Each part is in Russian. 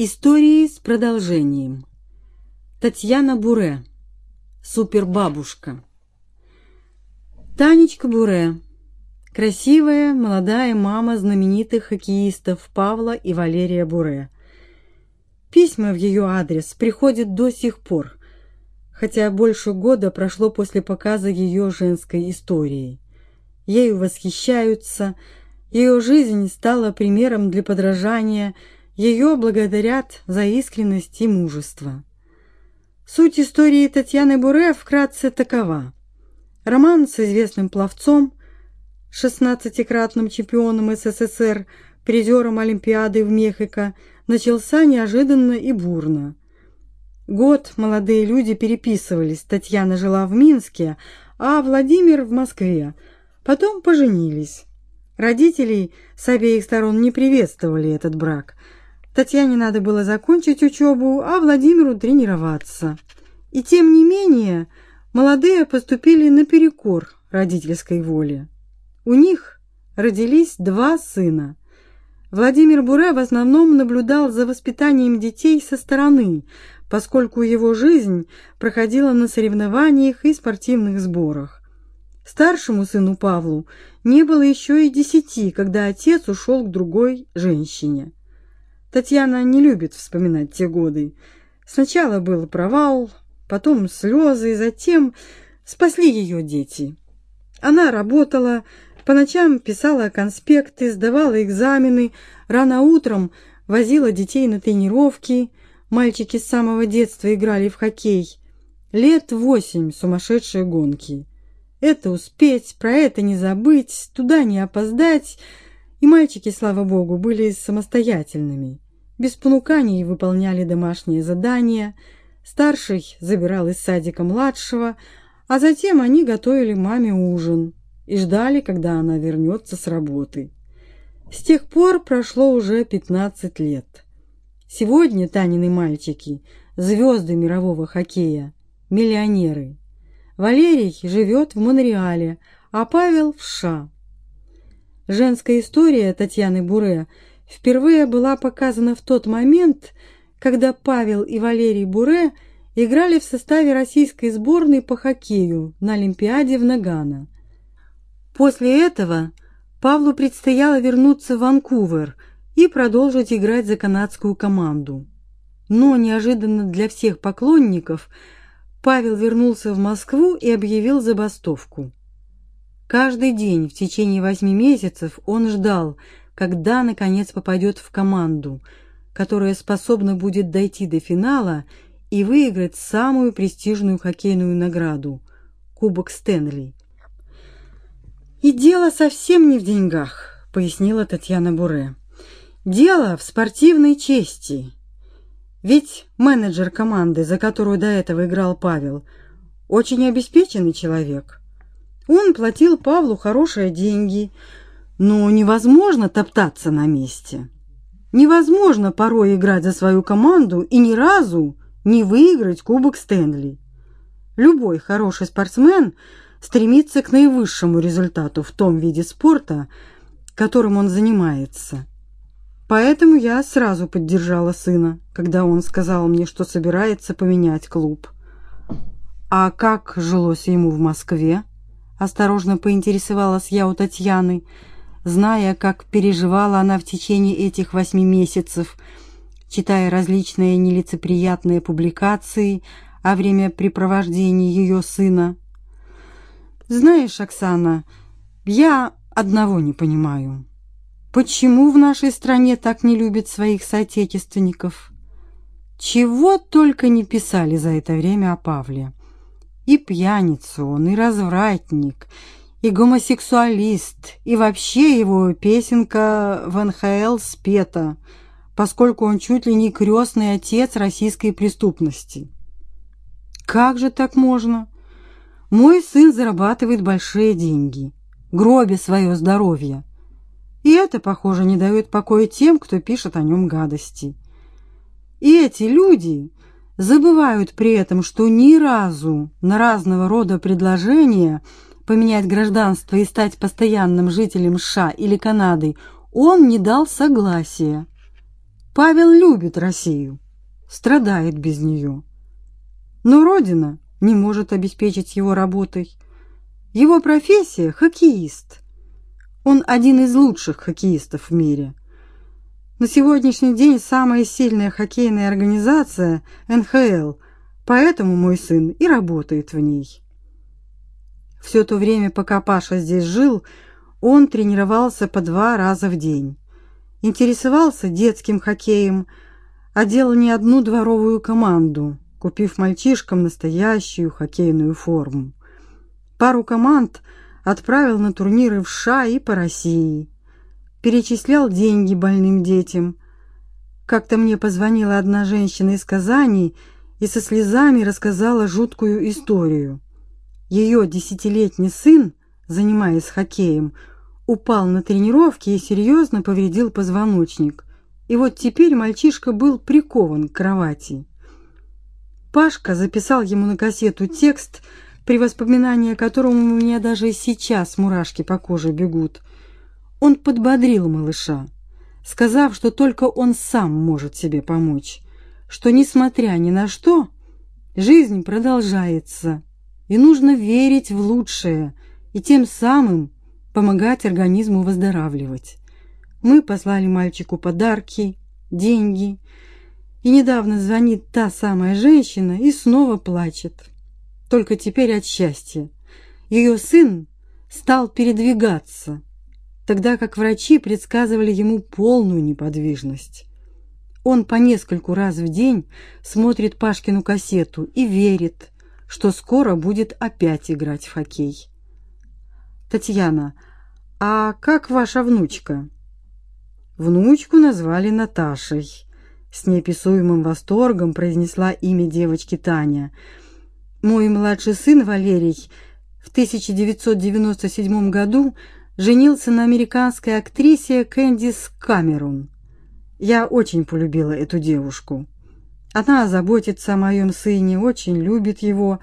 Истории с продолжением. Татьяна Буре. Супербабушка. Танечка Буре. Красивая, молодая мама знаменитых хоккеистов Павла и Валерия Буре. Письма в ее адрес приходят до сих пор, хотя больше года прошло после показа ее женской истории. Ею восхищаются, ее жизнь стала примером для подражания – ее благодарят за искренность и мужество. Суть истории Татьяны Буре вкратце такова. Роман с известным пловцом, шестнадцатикратным чемпионом СССР, призером Олимпиады в Мехико, начался неожиданно и бурно. Год молодые люди переписывались, Татьяна жила в Минске, а Владимир в Москве. Потом поженились. Родителей с обеих сторон не приветствовали этот брак – Татьяне надо было закончить учебу, а Владимиру тренироваться. И тем не менее, молодые поступили наперекор родительской воле. У них родились два сына. Владимир Буре в основном наблюдал за воспитанием детей со стороны, поскольку его жизнь проходила на соревнованиях и спортивных сборах. Старшему сыну Павлу не было еще и десяти, когда отец ушел к другой женщине. Татьяна не любит вспоминать те годы. Сначала был провал, потом слезы, затем спасли ее дети. Она работала, по ночам писала конспекты, сдавала экзамены, рано утром возила детей на тренировки. Мальчики с самого детства играли в хоккей. Лет восемь сумасшедшие гонки. Это успеть, про это не забыть, туда не опоздать — и мальчики, слава богу, были самостоятельными. Без понуканий выполняли домашние задания. Старший забирал из садика младшего, а затем они готовили маме ужин и ждали, когда она вернется с работы. С тех пор прошло уже 15 лет. Сегодня Танины мальчики – звезды мирового хоккея, миллионеры. Валерий живет в Монреале, а Павел в США. Женская история Татьяны Буре впервые была показана в тот момент, когда Павел и Валерий Буре играли в составе российской сборной по хоккею на Олимпиаде в Нагано. После этого Павлу предстояло вернуться в Ванкувер и продолжить играть за канадскую команду. Но неожиданно для всех поклонников Павел вернулся в Москву и объявил забастовку. Каждый день в течение восьми месяцев он ждал, когда наконец попадет в команду, которая способна будет дойти до финала и выиграть самую престижную хоккейную награду Кубок Стэнли. И дело совсем не в деньгах, пояснила Татьяна Буре. Дело в спортивной чести. Ведь менеджер команды, за которую до этого играл Павел, очень обеспеченный человек. Он платил Павлу хорошие деньги, но невозможно топтаться на месте. Невозможно порой играть за свою команду и ни разу не выиграть Кубок Стэнли. Любой хороший спортсмен стремится к наивысшему результату в том виде спорта, которым он занимается. Поэтому я сразу поддержала сына, когда он сказал мне, что собирается поменять клуб. А как жилось ему в Москве? Осторожно поинтересовалась я у Татьяны, зная, как переживала она в течение этих восьми месяцев, читая различные нелицеприятные публикации о времяпрепровождении ее сына. Знаешь, Оксана, я одного не понимаю. Почему в нашей стране так не любят своих соотечественников? Чего только не писали за это время о Павле. И пьяница он, и развратник, и гомосексуалист, и вообще его песенка в НХЛ спета, поскольку он чуть ли не крестный отец российской преступности. Как же так можно? Мой сын зарабатывает большие деньги, гробя свое здоровье. И это, похоже, не дает покоя тем, кто пишет о нем гадости. И эти люди забывают при этом, что ни разу на разного рода предложения поменять гражданство и стать постоянным жителем США или Канады он не дал согласия. Павел любит Россию, страдает без нее. Но родина не может обеспечить его работой. Его профессия хоккеист. Он один из лучших хоккеистов в мире. На сегодняшний день самая сильная хоккейная организация НХЛ, поэтому мой сын и работает в ней. Все то время, пока Паша здесь жил, он тренировался по два раза в день. Интересовался детским хоккеем, делал не одну дворовую команду, купив мальчишкам настоящую хоккейную форму. Пару команд отправил на турниры в США и по России перечислял деньги больным детям. Как-то мне позвонила одна женщина из Казани и со слезами рассказала жуткую историю. Ее десятилетний сын, занимаясь хоккеем, упал на тренировке и серьезно повредил позвоночник. И вот теперь мальчишка был прикован к кровати. Пашка записал ему на кассету текст, при воспоминании о котором у меня даже сейчас мурашки по коже бегут. Он подбодрил малыша, сказав, что только он сам может себе помочь, что, несмотря ни на что, жизнь продолжается, и нужно верить в лучшее и тем самым помогать организму выздоравливать. Мы послали мальчику подарки, деньги, и недавно звонит та самая женщина и снова плачет. Только теперь от счастья. Ее сын стал передвигаться, тогда как врачи предсказывали ему полную неподвижность. Он по нескольку раз в день смотрит Пашкину кассету и верит, что скоро будет опять играть в хоккей. Татьяна, а как ваша внучка? Внучку назвали Наташей. С неописуемым восторгом произнесла имя девочки Таня. Мой младший сын Валерий в 1997 году женился на американской актрисе Кэндис Камерун. Я очень полюбила эту девушку. Она заботится о моем сыне, очень любит его.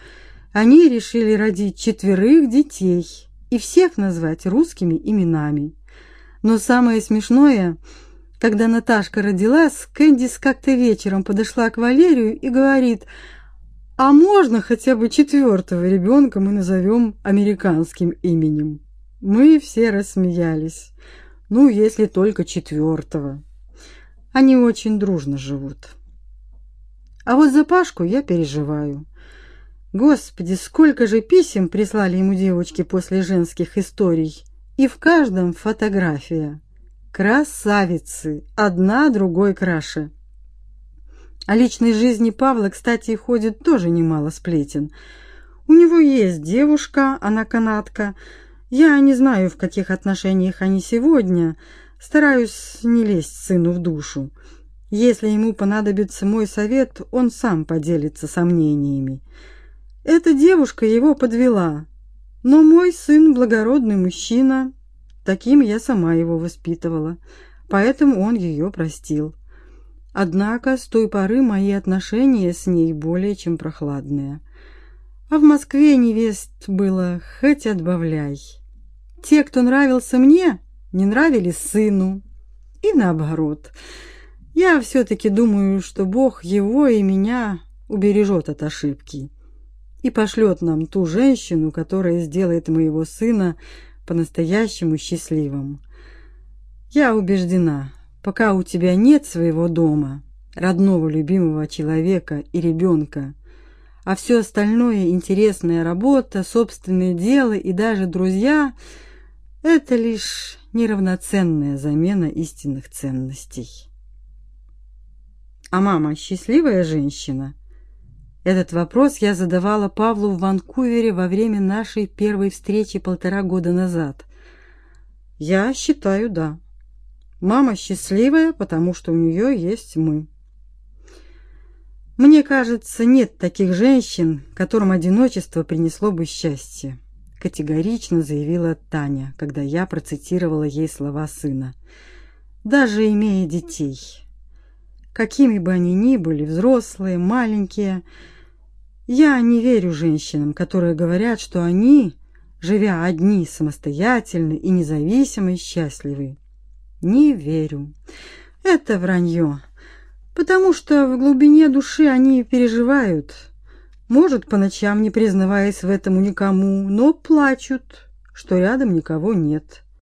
Они решили родить четверых детей и всех назвать русскими именами. Но самое смешное, когда Наташка родилась, Кэндис как-то вечером подошла к Валерию и говорит: "А можно хотя бы четвертого ребенка мы назовем американским именем?" Мы все рассмеялись. Ну, если только четвертого. Они очень дружно живут. А вот за Пашку я переживаю. Господи, сколько же писем прислали ему девочки после женских историй, и в каждом фотография. Красавицы, одна другой краше. О личной жизни Павла, кстати, ходит тоже немало сплетен. У него есть девушка, она канадка, я не знаю, в каких отношениях они сегодня. Стараюсь не лезть сыну в душу. Если ему понадобится мой совет, он сам поделится сомнениями. Эта девушка его подвела. Но мой сын благородный мужчина, таким я сама его воспитывала, поэтому он ее простил. Однако с той поры мои отношения с ней более чем прохладные. А в Москве невест было хоть отбавляй. Те, кто нравился мне, не нравились сыну. И наоборот. Я все-таки думаю, что Бог его и меня убережет от ошибки и пошлет нам ту женщину, которая сделает моего сына по-настоящему счастливым. Я убеждена, пока у тебя нет своего дома, родного любимого человека и ребенка, а все остальное интересная работа, собственное дело и даже друзья это лишь неравноценная замена истинных ценностей. А мама счастливая женщина? Этот вопрос я задавала Павлу в Ванкувере во время нашей первой встречи полтора года назад. Я считаю, да. Мама счастливая, потому что у нее есть мы. Мне кажется, нет таких женщин, которым одиночество принесло бы счастье категорично заявила Таня, когда я процитировала ей слова сына. Даже имея детей, какими бы они ни были, взрослые, маленькие, я не верю женщинам, которые говорят, что они, живя одни, самостоятельны и независимы, счастливы. Не верю. Это вранье. потому что в глубине души они переживают, может, по ночам не признаваясь в этом никому, но плачут, что рядом никого нет.